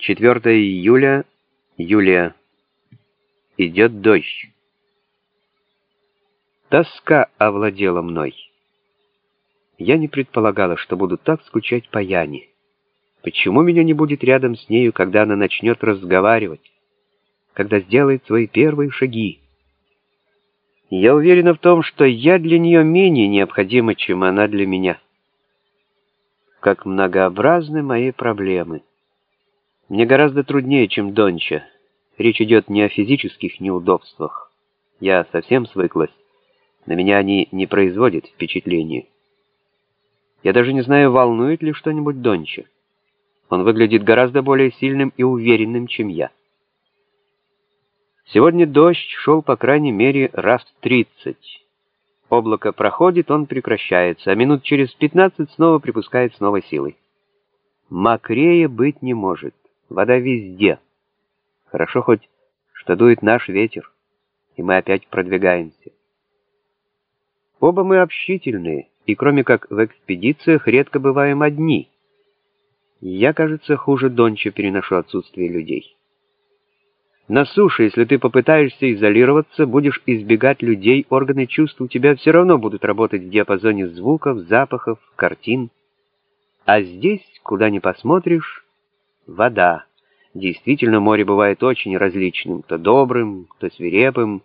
4 июля, Юлия. Идет дождь. Тоска овладела мной. Я не предполагала, что буду так скучать по Яне. Почему меня не будет рядом с нею, когда она начнет разговаривать, когда сделает свои первые шаги? Я уверена в том, что я для нее менее необходима, чем она для меня. Как многообразны мои проблемы. Мне гораздо труднее, чем Донча. Речь идет не о физических неудобствах. Я совсем свыклась. На меня они не производят впечатления. Я даже не знаю, волнует ли что-нибудь Донча. Он выглядит гораздо более сильным и уверенным, чем я. Сегодня дождь шел, по крайней мере, раз тридцать. Облако проходит, он прекращается, а минут через пятнадцать снова припускает с новой силой. Мокрее быть не может. Вода везде. Хорошо хоть, что дует наш ветер, и мы опять продвигаемся. Оба мы общительные, и кроме как в экспедициях редко бываем одни. Я, кажется, хуже Донча переношу отсутствие людей. На суше, если ты попытаешься изолироваться, будешь избегать людей, органы чувств у тебя все равно будут работать в диапазоне звуков, запахов, картин. А здесь, куда ни посмотришь, вода. Действительно, море бывает очень различным, то добрым, то свирепым,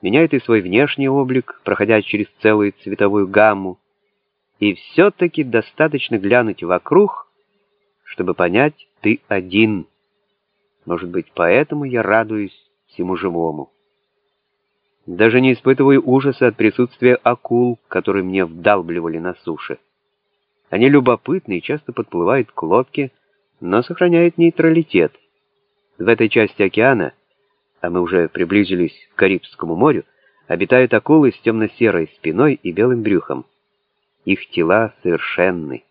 меняет и свой внешний облик, проходя через целую цветовую гамму. И все-таки достаточно глянуть вокруг, чтобы понять, ты один. Может быть, поэтому я радуюсь всему живому. Даже не испытываю ужаса от присутствия акул, которые мне вдалбливали на суше. Они любопытны и часто подплывают к лодке, но сохраняют нейтралитет. В этой части океана, а мы уже приблизились к Карибскому морю, обитают акулы с темно-серой спиной и белым брюхом. Их тела совершенны.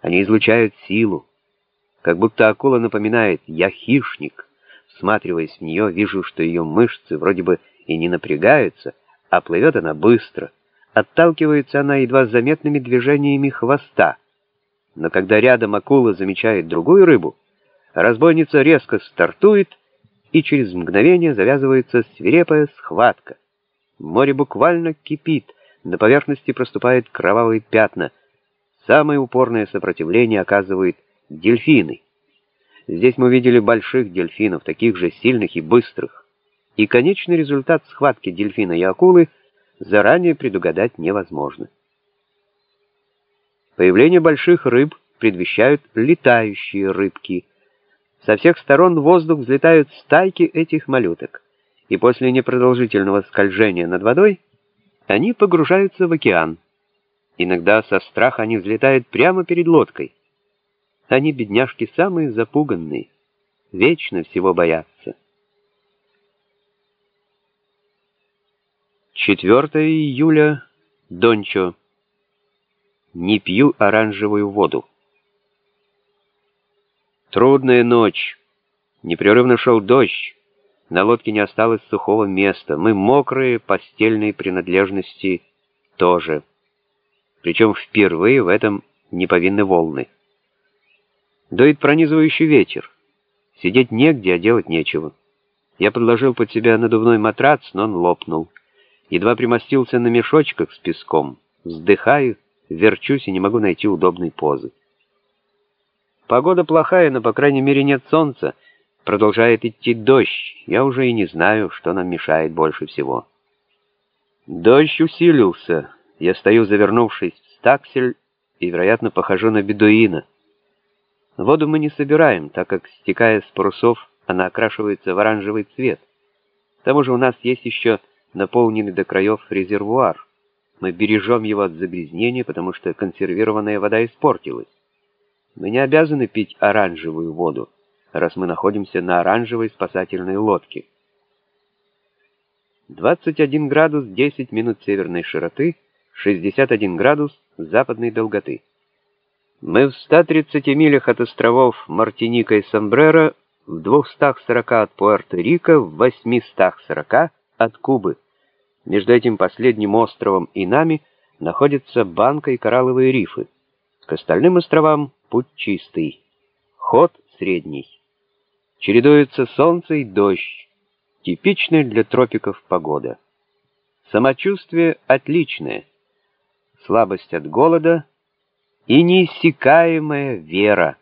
Они излучают силу. Как будто акула напоминает «я хищник». Всматриваясь в нее, вижу, что ее мышцы вроде бы и не напрягаются, а плывет она быстро. Отталкивается она едва заметными движениями хвоста. Но когда рядом акула замечает другую рыбу, разбойница резко стартует, и через мгновение завязывается свирепая схватка. Море буквально кипит, на поверхности проступают кровавые пятна. Самое упорное сопротивление оказывает дельфины. Здесь мы видели больших дельфинов, таких же сильных и быстрых. И конечный результат схватки дельфина и акулы заранее предугадать невозможно. Появление больших рыб предвещают летающие рыбки. Со всех сторон в воздух взлетают стайки этих малюток, и после непродолжительного скольжения над водой они погружаются в океан. Иногда со страха они взлетают прямо перед лодкой. Они, бедняжки, самые запуганные, вечно всего боятся. 4 июля, Дончо. Не пью оранжевую воду. Трудная ночь. Непрерывно шел дождь. На лодке не осталось сухого места. Мы мокрые, постельные принадлежности тоже. Причем впервые в этом не повинны волны. Дует пронизывающий ветер. Сидеть негде, а делать нечего. Я подложил под себя надувной матрац, но он лопнул. Едва примостился на мешочках с песком. Вздыхаю, верчусь и не могу найти удобной позы. Погода плохая, но, по крайней мере, нет солнца. Продолжает идти дождь. Я уже и не знаю, что нам мешает больше всего. Дождь усилился. Я стою, завернувшись в стаксель, и, вероятно, похожу на бедуина. Воду мы не собираем, так как, стекая с парусов, она окрашивается в оранжевый цвет. К тому же у нас есть еще наполненный до краев резервуар. Мы бережем его от загрязнения, потому что консервированная вода испортилась. Мы не обязаны пить оранжевую воду, раз мы находимся на оранжевой спасательной лодке. 21 градус 10 минут северной широты, 61 градус западной долготы. Мы в 130 милях от островов Мартиника и Сомбреро, в 240 от Пуэрто-Рико, в 840 от Кубы. Между этим последним островом и нами находятся банка и коралловые рифы. К остальным островам путь чистый, ход средний. Чередуется солнце и дождь, типичная для тропиков погода. Самочувствие отличное, слабость от голода и неиссякаемая вера,